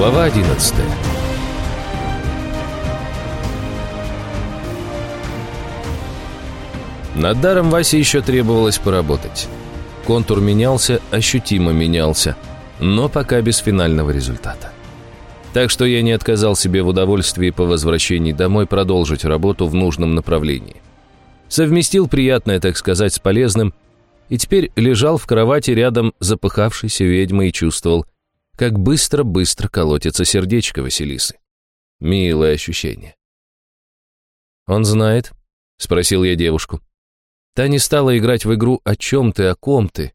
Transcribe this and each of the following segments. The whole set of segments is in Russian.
Глава 11 Над даром Васе еще требовалось поработать. Контур менялся, ощутимо менялся, но пока без финального результата. Так что я не отказал себе в удовольствии по возвращении домой продолжить работу в нужном направлении. Совместил приятное, так сказать, с полезным, и теперь лежал в кровати рядом запыхавшейся ведьмой и чувствовал, как быстро-быстро колотится сердечко Василисы. Милое ощущение. «Он знает?» — спросил я девушку. Та не стала играть в игру «О чем ты, о ком ты?»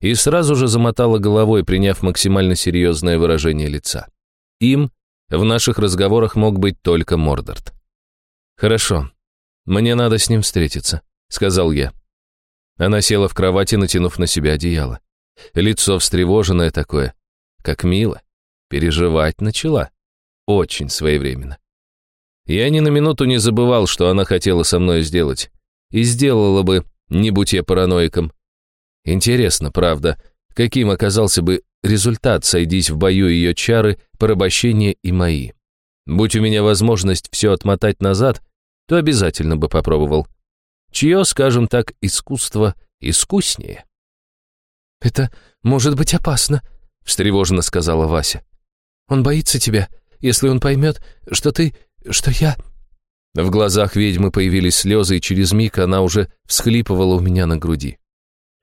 и сразу же замотала головой, приняв максимально серьезное выражение лица. Им в наших разговорах мог быть только Мордорт. «Хорошо, мне надо с ним встретиться», — сказал я. Она села в кровати, натянув на себя одеяло. Лицо встревоженное такое, как мило. Переживать начала. Очень своевременно. Я ни на минуту не забывал, что она хотела со мной сделать. И сделала бы, не будь я параноиком. Интересно, правда, каким оказался бы результат, сойдись в бою ее чары, порабощения и мои. Будь у меня возможность все отмотать назад, то обязательно бы попробовал. Чье, скажем так, искусство искуснее? «Это может быть опасно», встревоженно сказала Вася. «Он боится тебя, если он поймет, что ты... что я...» В глазах ведьмы появились слезы, и через миг она уже всхлипывала у меня на груди.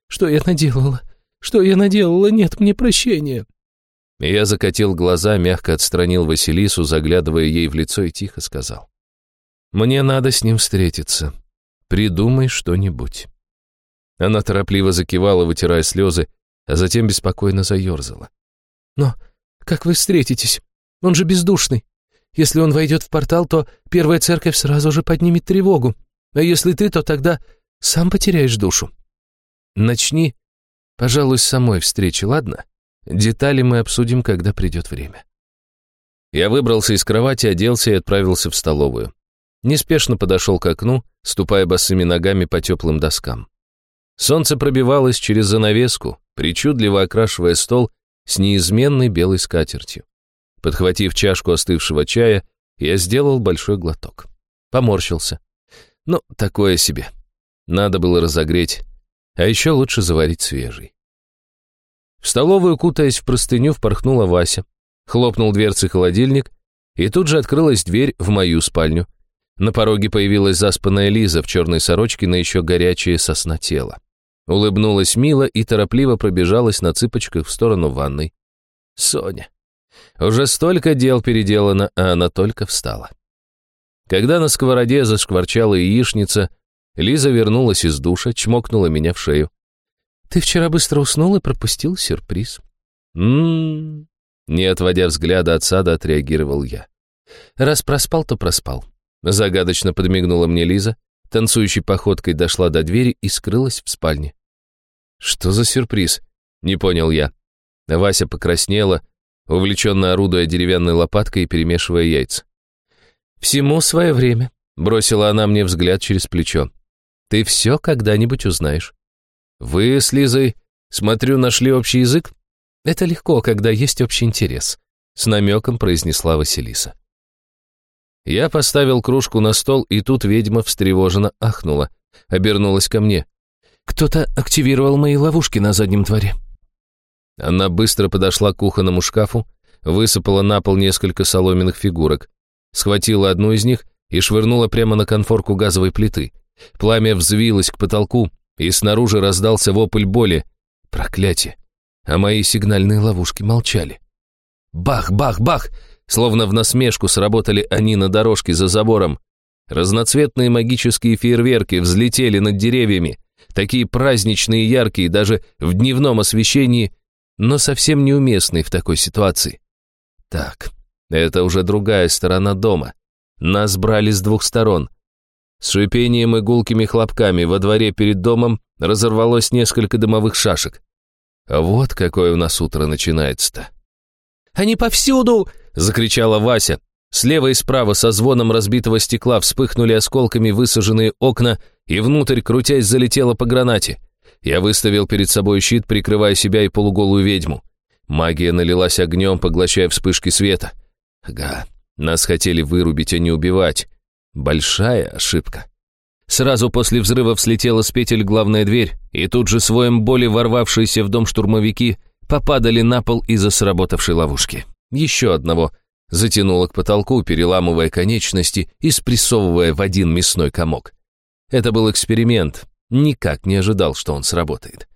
«Что я наделала? Что я наделала? Нет мне прощения!» Я закатил глаза, мягко отстранил Василису, заглядывая ей в лицо и тихо сказал. «Мне надо с ним встретиться. Придумай что-нибудь». Она торопливо закивала, вытирая слезы, а затем беспокойно заерзала. «Но как вы встретитесь? Он же бездушный. Если он войдет в портал, то первая церковь сразу же поднимет тревогу. А если ты, то тогда сам потеряешь душу». «Начни, пожалуй, с самой встречи, ладно? Детали мы обсудим, когда придет время». Я выбрался из кровати, оделся и отправился в столовую. Неспешно подошел к окну, ступая босыми ногами по теплым доскам. Солнце пробивалось через занавеску, причудливо окрашивая стол с неизменной белой скатертью. Подхватив чашку остывшего чая, я сделал большой глоток. Поморщился. Ну, такое себе. Надо было разогреть, а еще лучше заварить свежий. В столовую, кутаясь в простыню, впорхнула Вася. Хлопнул дверцы холодильник, и тут же открылась дверь в мою спальню. На пороге появилась заспанная Лиза в черной сорочке на еще горячее сосна тело. Улыбнулась мило и торопливо пробежалась на цыпочках в сторону ванной. Соня. Уже столько дел переделано, а она только встала. Когда на сковороде зашкварчала яичница, Лиза вернулась из душа, чмокнула меня в шею. «Ты вчера быстро уснул и пропустил сюрприз». «М-м-м», не отводя взгляда от сада, отреагировал я. «Раз проспал, то проспал», — загадочно подмигнула мне Лиза, танцующей походкой дошла до двери и скрылась в спальне. «Что за сюрприз?» — не понял я. Вася покраснела, увлеченно орудуя деревянной лопаткой и перемешивая яйца. «Всему свое время», — бросила она мне взгляд через плечо. «Ты все когда-нибудь узнаешь». «Вы с Лизой, смотрю, нашли общий язык?» «Это легко, когда есть общий интерес», — с намеком произнесла Василиса. Я поставил кружку на стол, и тут ведьма встревоженно ахнула, обернулась ко мне. «Кто-то активировал мои ловушки на заднем дворе». Она быстро подошла к кухонному шкафу, высыпала на пол несколько соломенных фигурок, схватила одну из них и швырнула прямо на конфорку газовой плиты. Пламя взвилось к потолку, и снаружи раздался вопль боли. Проклятие! А мои сигнальные ловушки молчали. Бах, бах, бах! Словно в насмешку сработали они на дорожке за забором. Разноцветные магические фейерверки взлетели над деревьями, такие праздничные и яркие даже в дневном освещении, но совсем неуместные в такой ситуации. Так, это уже другая сторона дома. Нас брали с двух сторон. С шипением и гулкими хлопками во дворе перед домом разорвалось несколько дымовых шашек. Вот какое у нас утро начинается-то. «Они повсюду!» — закричала Вася. Слева и справа со звоном разбитого стекла вспыхнули осколками высаженные окна, и внутрь, крутясь, залетело по гранате. Я выставил перед собой щит, прикрывая себя и полуголую ведьму. Магия налилась огнем, поглощая вспышки света. Ага, нас хотели вырубить, а не убивать. Большая ошибка. Сразу после взрыва слетела с петель главная дверь, и тут же своем боли ворвавшиеся в дом штурмовики попадали на пол из-за сработавшей ловушки. Еще одного затянуло к потолку, переламывая конечности и спрессовывая в один мясной комок. Это был эксперимент, никак не ожидал, что он сработает.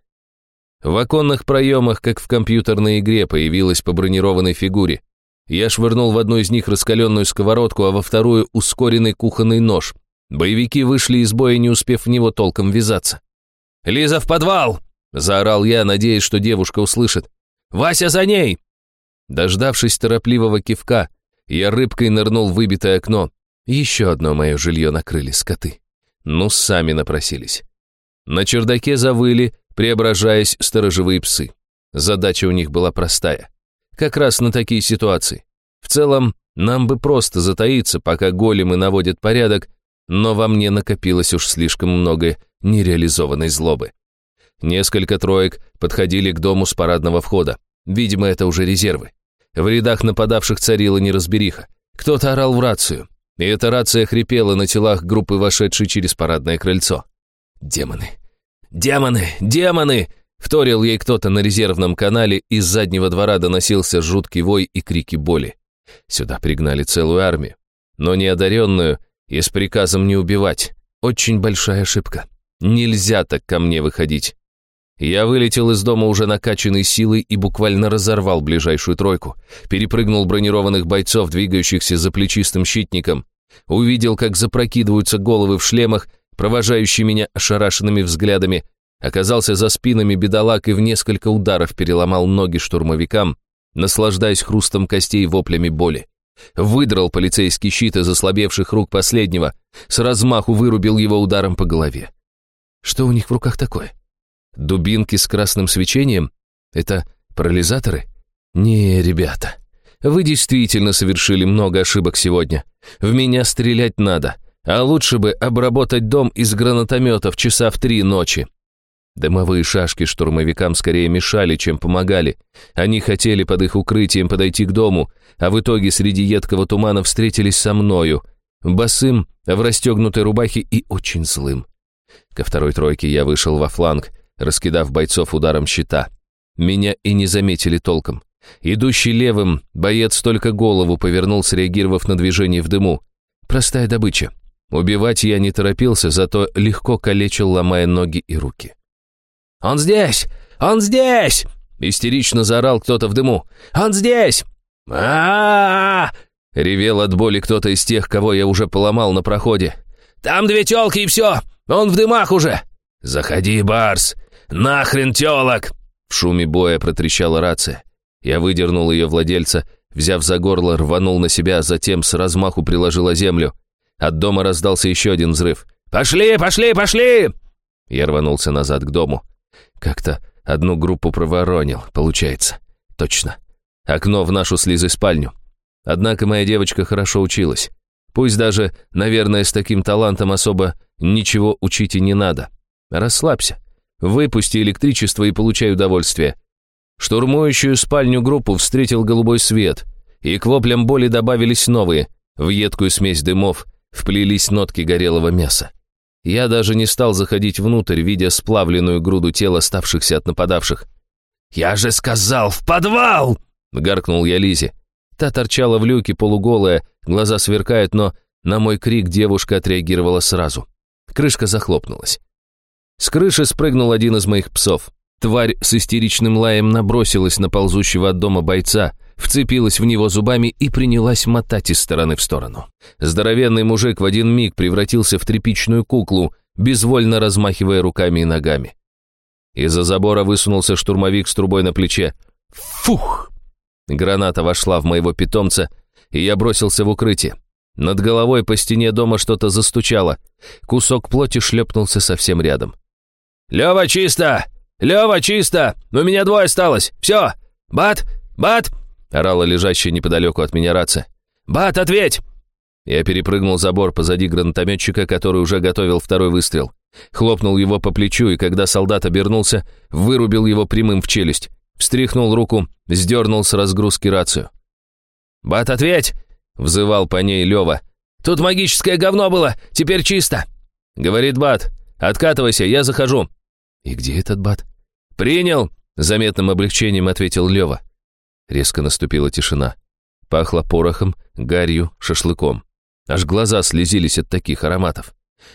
В оконных проемах, как в компьютерной игре, появилась по бронированной фигуре. Я швырнул в одну из них раскаленную сковородку, а во вторую — ускоренный кухонный нож. Боевики вышли из боя, не успев в него толком ввязаться. «Лиза, в подвал!» — заорал я, надеясь, что девушка услышит. «Вася, за ней!» Дождавшись торопливого кивка, я рыбкой нырнул в выбитое окно. Еще одно мое жилье накрыли скоты. Ну, сами напросились. На чердаке завыли, преображаясь сторожевые псы. Задача у них была простая. Как раз на такие ситуации. В целом, нам бы просто затаиться, пока големы наводят порядок, но во мне накопилось уж слишком много нереализованной злобы. Несколько троек подходили к дому с парадного входа. Видимо, это уже резервы. В рядах нападавших царила неразбериха. Кто-то орал в рацию, и эта рация хрипела на телах группы, вошедшей через парадное крыльцо. «Демоны! Демоны! Демоны!» Вторил ей кто-то на резервном канале, из заднего двора доносился жуткий вой и крики боли. Сюда пригнали целую армию, но неодаренную и с приказом не убивать. Очень большая ошибка. Нельзя так ко мне выходить. Я вылетел из дома уже накачанной силой и буквально разорвал ближайшую тройку. Перепрыгнул бронированных бойцов, двигающихся за плечистым щитником. Увидел, как запрокидываются головы в шлемах, провожающие меня ошарашенными взглядами. Оказался за спинами бедолаг и в несколько ударов переломал ноги штурмовикам, наслаждаясь хрустом костей и воплями боли. Выдрал полицейский щит из ослабевших рук последнего, с размаху вырубил его ударом по голове. Что у них в руках такое? Дубинки с красным свечением? Это парализаторы? Не, ребята, вы действительно совершили много ошибок сегодня. В меня стрелять надо, а лучше бы обработать дом из гранатометов часа в три ночи. Дымовые шашки штурмовикам скорее мешали, чем помогали. Они хотели под их укрытием подойти к дому, а в итоге среди едкого тумана встретились со мною, босым, в расстегнутой рубахе и очень злым. Ко второй тройке я вышел во фланг, раскидав бойцов ударом щита. Меня и не заметили толком. Идущий левым, боец только голову повернул, среагировав на движение в дыму. Простая добыча. Убивать я не торопился, зато легко калечил, ломая ноги и руки. «Он здесь! Он здесь!» Истерично заорал кто-то в дыму. «Он здесь! а, -а, -а, Ревел от боли кто-то из тех, кого я уже поломал на проходе. «Там две тёлки и все! Он в дымах уже!» «Заходи, Барс! Нахрен тёлок!» В шуме боя протрещала рация. Я выдернул ее владельца, взяв за горло, рванул на себя, затем с размаху приложил о землю. От дома раздался еще один взрыв. «Пошли, пошли, пошли!» Я рванулся назад к дому. Как-то одну группу проворонил, получается. Точно. Окно в нашу с Лизой спальню. Однако моя девочка хорошо училась. Пусть даже, наверное, с таким талантом особо ничего учить и не надо. Расслабься. Выпусти электричество и получай удовольствие. Штурмующую спальню группу встретил голубой свет, и к воплям боли добавились новые. В едкую смесь дымов вплелись нотки горелого мяса. Я даже не стал заходить внутрь, видя сплавленную груду тела, оставшихся от нападавших. «Я же сказал, в подвал!» — гаркнул я Лизе. Та торчала в люке, полуголая, глаза сверкают, но на мой крик девушка отреагировала сразу. Крышка захлопнулась. С крыши спрыгнул один из моих псов. Тварь с истеричным лаем набросилась на ползущего от дома бойца, вцепилась в него зубами и принялась мотать из стороны в сторону. Здоровенный мужик в один миг превратился в тряпичную куклу, безвольно размахивая руками и ногами. Из-за забора высунулся штурмовик с трубой на плече. Фух! Граната вошла в моего питомца, и я бросился в укрытие. Над головой по стене дома что-то застучало. Кусок плоти шлепнулся совсем рядом. «Лёва, чисто! Лёва, чисто! У меня двое осталось! Все! Бат! Бат!» орала лежащая неподалеку от меня рация. «Бат, ответь!» Я перепрыгнул забор позади гранатометчика, который уже готовил второй выстрел. Хлопнул его по плечу, и когда солдат обернулся, вырубил его прямым в челюсть. встряхнул руку, сдернул с разгрузки рацию. «Бат, ответь!» — взывал по ней Лева. «Тут магическое говно было, теперь чисто!» Говорит Бат, «Откатывайся, я захожу». «И где этот Бат?» «Принял!» — заметным облегчением ответил Лева. Резко наступила тишина. Пахло порохом, гарью, шашлыком. Аж глаза слезились от таких ароматов.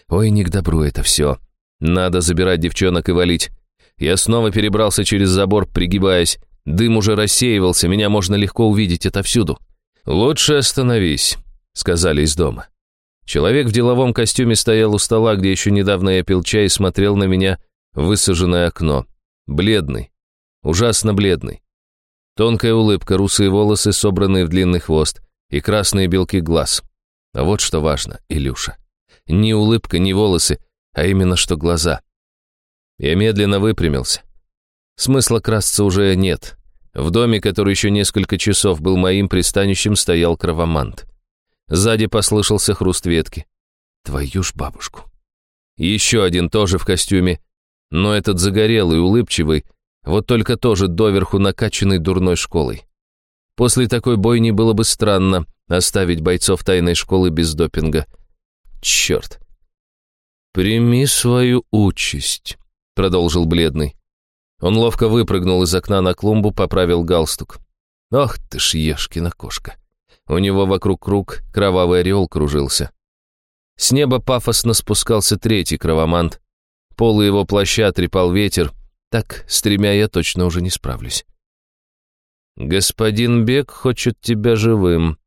Ой, не к добру это все. Надо забирать девчонок и валить. Я снова перебрался через забор, пригибаясь. Дым уже рассеивался, меня можно легко увидеть отовсюду. «Лучше остановись», — сказали из дома. Человек в деловом костюме стоял у стола, где еще недавно я пил чай и смотрел на меня в высаженное окно. Бледный. Ужасно бледный. Тонкая улыбка, русые волосы, собранные в длинный хвост, и красные белки глаз. А вот что важно, Илюша. Ни улыбка, ни волосы, а именно что глаза. Я медленно выпрямился. Смысла красться уже нет. В доме, который еще несколько часов был моим пристанищем, стоял кровомант. Сзади послышался хруст ветки. Твою ж бабушку. Еще один тоже в костюме, но этот загорелый, улыбчивый, вот только тоже доверху накачанный дурной школой. После такой бойни было бы странно оставить бойцов тайной школы без допинга. Черт. «Прими свою участь», — продолжил бледный. Он ловко выпрыгнул из окна на клумбу, поправил галстук. «Ох ты ж, ешкина кошка!» У него вокруг круг кровавый орел кружился. С неба пафосно спускался третий кровомант. Полы его плаща трепал ветер. Так, с тремя я точно уже не справлюсь. «Господин Бек хочет тебя живым.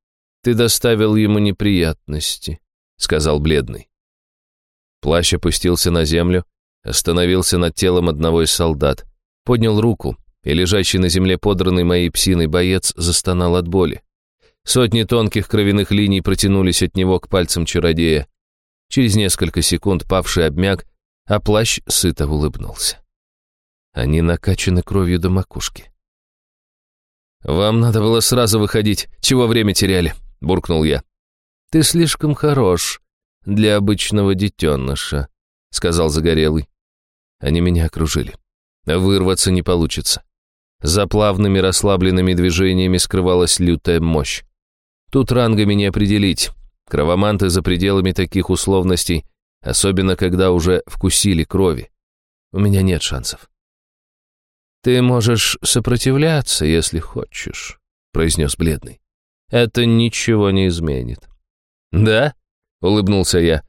Ты доставил ему неприятности», — сказал бледный. Плащ опустился на землю, остановился над телом одного из солдат, поднял руку, и лежащий на земле подранный моей псиной боец застонал от боли. Сотни тонких кровяных линий протянулись от него к пальцам чародея. Через несколько секунд павший обмяк, а плащ сыто улыбнулся. Они накачаны кровью до макушки. «Вам надо было сразу выходить, чего время теряли», — буркнул я. «Ты слишком хорош для обычного детеныша», — сказал Загорелый. Они меня окружили. Вырваться не получится. За плавными расслабленными движениями скрывалась лютая мощь. Тут рангами не определить. Кровоманты за пределами таких условностей, особенно когда уже вкусили крови. У меня нет шансов. «Ты можешь сопротивляться, если хочешь», — произнес бледный. «Это ничего не изменит». «Да?» — улыбнулся я.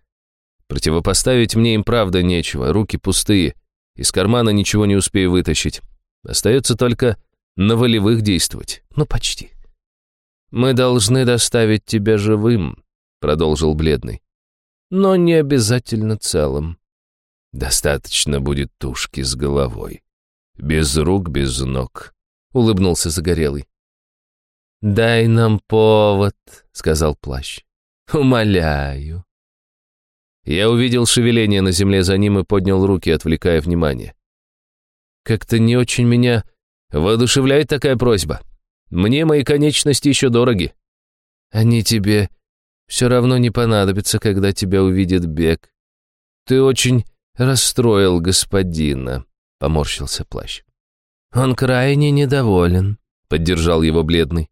«Противопоставить мне им правда нечего, руки пустые, из кармана ничего не успею вытащить. Остается только на волевых действовать, ну почти». «Мы должны доставить тебя живым», — продолжил бледный. «Но не обязательно целым. Достаточно будет тушки с головой. Без рук, без ног», — улыбнулся Загорелый. «Дай нам повод», — сказал плащ. «Умоляю». Я увидел шевеление на земле за ним и поднял руки, отвлекая внимание. Как-то не очень меня воодушевляет такая просьба. Мне мои конечности еще дороги. Они тебе все равно не понадобятся, когда тебя увидит Бег. Ты очень расстроил господина, — поморщился плащ. Он крайне недоволен, — поддержал его бледный.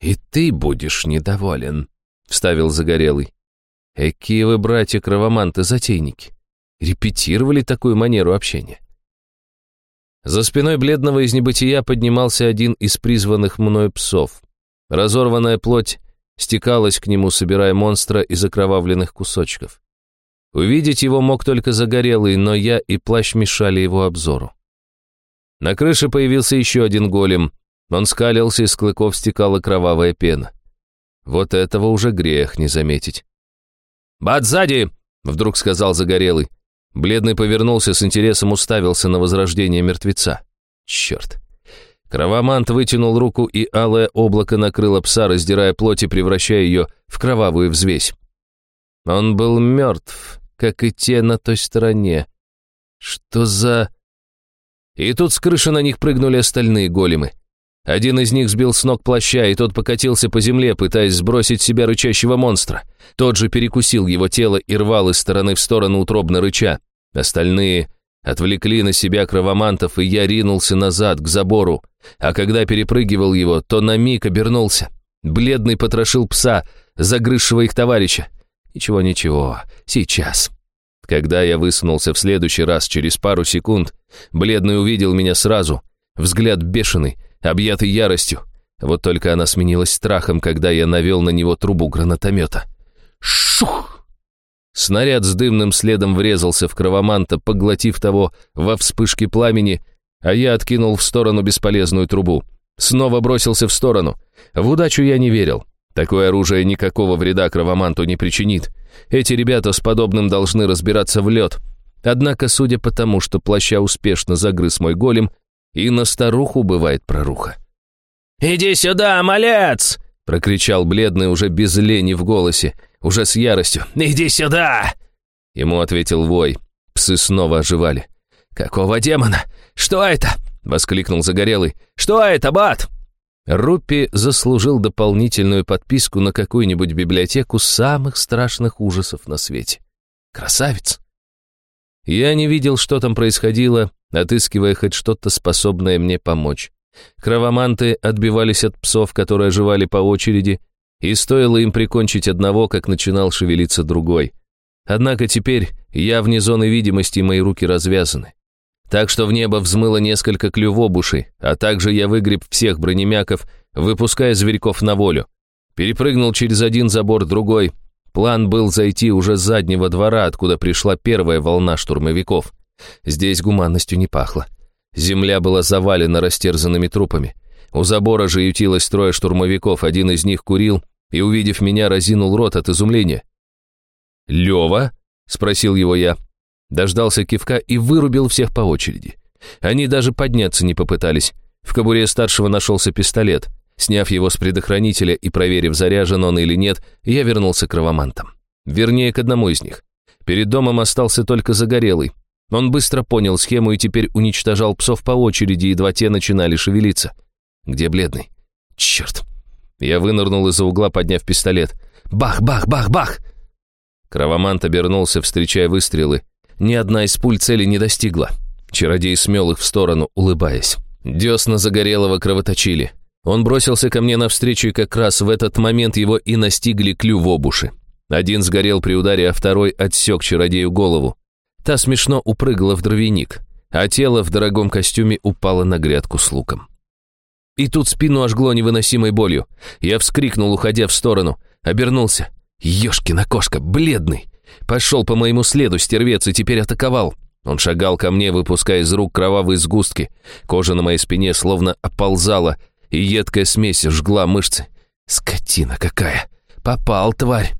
И ты будешь недоволен, — вставил загорелый. Какие вы, братья-кровоманты-затейники, репетировали такую манеру общения. За спиной бледного из небытия поднимался один из призванных мною псов. Разорванная плоть стекалась к нему, собирая монстра из окровавленных кусочков. Увидеть его мог только загорелый, но я и плащ мешали его обзору. На крыше появился еще один голем. Он скалился, из клыков стекала кровавая пена. Вот этого уже грех не заметить. «Бат сзади!» — вдруг сказал загорелый. Бледный повернулся с интересом, уставился на возрождение мертвеца. Черт. Кровомант вытянул руку, и алое облако накрыло пса, раздирая плоть и превращая ее в кровавую взвесь. Он был мертв, как и те на той стороне. Что за... И тут с крыши на них прыгнули остальные големы. Один из них сбил с ног плаща, и тот покатился по земле, пытаясь сбросить с себя рычащего монстра. Тот же перекусил его тело и рвал из стороны в сторону утробно рыча. Остальные Отвлекли на себя кровомантов, и я ринулся назад, к забору. А когда перепрыгивал его, то на миг обернулся. Бледный потрошил пса, загрызшего их товарища. Ничего-ничего, сейчас. Когда я высунулся в следующий раз через пару секунд, бледный увидел меня сразу. Взгляд бешеный, объятый яростью. Вот только она сменилась страхом, когда я навел на него трубу гранатомета. Шух! Снаряд с дымным следом врезался в кровоманта, поглотив того во вспышке пламени, а я откинул в сторону бесполезную трубу. Снова бросился в сторону. В удачу я не верил. Такое оружие никакого вреда кровоманту не причинит. Эти ребята с подобным должны разбираться в лед. Однако, судя по тому, что плаща успешно загрыз мой голем, и на старуху бывает проруха. «Иди сюда, малец!» — прокричал бледный уже без лени в голосе, уже с яростью. «Иди сюда!» Ему ответил вой. Псы снова оживали. «Какого демона? Что это?» — воскликнул Загорелый. «Что это, бат?» Руппи заслужил дополнительную подписку на какую-нибудь библиотеку самых страшных ужасов на свете. Красавец! Я не видел, что там происходило, отыскивая хоть что-то, способное мне помочь. Кровоманты отбивались от псов, которые оживали по очереди, и стоило им прикончить одного, как начинал шевелиться другой. Однако теперь я вне зоны видимости, мои руки развязаны. Так что в небо взмыло несколько клювобушей, а также я выгреб всех бронемяков, выпуская зверьков на волю. Перепрыгнул через один забор, другой. План был зайти уже с заднего двора, откуда пришла первая волна штурмовиков. Здесь гуманностью не пахло. Земля была завалена растерзанными трупами. У забора же ютилось трое штурмовиков, один из них курил и, увидев меня, разинул рот от изумления. «Лёва?» — спросил его я. Дождался кивка и вырубил всех по очереди. Они даже подняться не попытались. В кобуре старшего нашелся пистолет. Сняв его с предохранителя и проверив, заряжен он или нет, я вернулся к кровомантам. Вернее, к одному из них. Перед домом остался только загорелый. Он быстро понял схему и теперь уничтожал псов по очереди, едва те начинали шевелиться. Где бледный? Черт! Я вынырнул из-за угла, подняв пистолет. Бах, бах, бах, бах! Кровомант обернулся, встречая выстрелы. Ни одна из пуль цели не достигла. Чародей смел их в сторону, улыбаясь. Десна Загорелого кровоточили. Он бросился ко мне навстречу, и как раз в этот момент его и настигли клювобуши. Один сгорел при ударе, а второй отсек чародею голову. Та смешно упрыгала в дровяник, а тело в дорогом костюме упало на грядку с луком. И тут спину ожгло невыносимой болью. Я вскрикнул, уходя в сторону. Обернулся. Ёшкина кошка, бледный. Пошел по моему следу стервец и теперь атаковал. Он шагал ко мне, выпуская из рук кровавые сгустки. Кожа на моей спине словно оползала, и едкая смесь жгла мышцы. Скотина какая! Попал, тварь!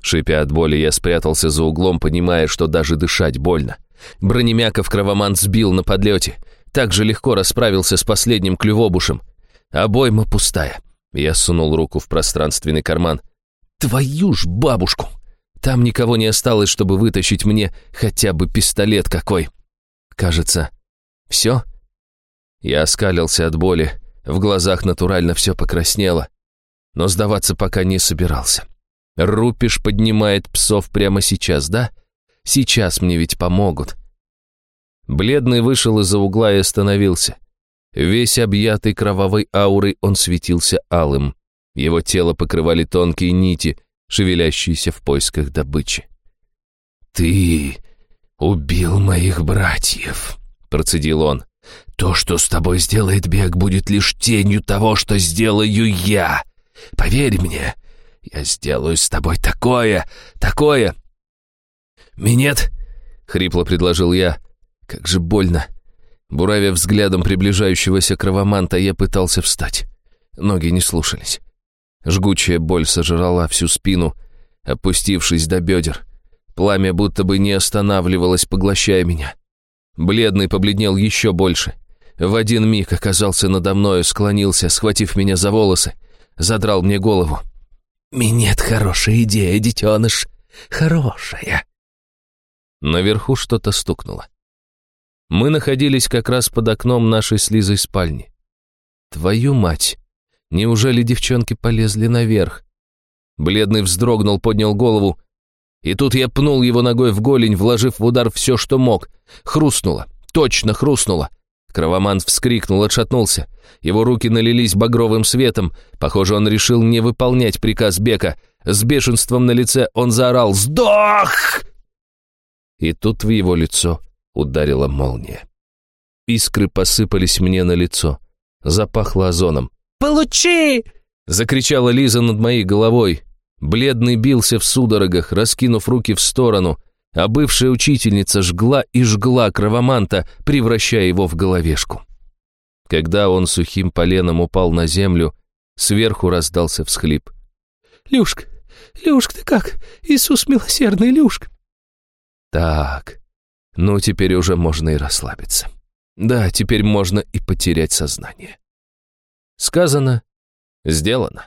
Шипя от боли, я спрятался за углом, понимая, что даже дышать больно. Бронемяков кровоман сбил на подлете. Так же легко расправился с последним клювобушем. Обойма пустая. Я сунул руку в пространственный карман. «Твою ж бабушку!» Там никого не осталось, чтобы вытащить мне хотя бы пистолет какой. Кажется, все? Я оскалился от боли, в глазах натурально все покраснело, но сдаваться пока не собирался. Рупиш поднимает псов прямо сейчас, да? Сейчас мне ведь помогут. Бледный вышел из-за угла и остановился. Весь объятый кровавой аурой он светился алым. Его тело покрывали тонкие нити, шевелящиеся в поисках добычи. «Ты убил моих братьев», — процедил он. «То, что с тобой сделает Бег, будет лишь тенью того, что сделаю я. Поверь мне, я сделаю с тобой такое, такое...» «Минет?» — хрипло предложил я. «Как же больно!» Буравя взглядом приближающегося кровоманта, я пытался встать. Ноги не слушались. Жгучая боль сожрала всю спину, опустившись до бедер. Пламя будто бы не останавливалось, поглощая меня. Бледный побледнел еще больше. В один миг оказался надо мною, склонился, схватив меня за волосы, задрал мне голову. «Минет хорошая идея, детеныш, хорошая!» Наверху что-то стукнуло. Мы находились как раз под окном нашей с Лизой спальни. «Твою мать!» Неужели девчонки полезли наверх? Бледный вздрогнул, поднял голову. И тут я пнул его ногой в голень, вложив в удар все, что мог. Хрустнуло, точно хрустнуло. Кровоман вскрикнул, отшатнулся. Его руки налились багровым светом. Похоже, он решил не выполнять приказ Бека. С бешенством на лице он заорал «Сдох!» И тут в его лицо ударила молния. Искры посыпались мне на лицо. Запахло озоном. «Получи!» — закричала Лиза над моей головой. Бледный бился в судорогах, раскинув руки в сторону, а бывшая учительница жгла и жгла кровоманта, превращая его в головешку. Когда он сухим поленом упал на землю, сверху раздался всхлип. «Люшка, Люшка, ты как? Иисус милосердный, Люшка!» Так, ну теперь уже можно и расслабиться. Да, теперь можно и потерять сознание. Сказано, сделано.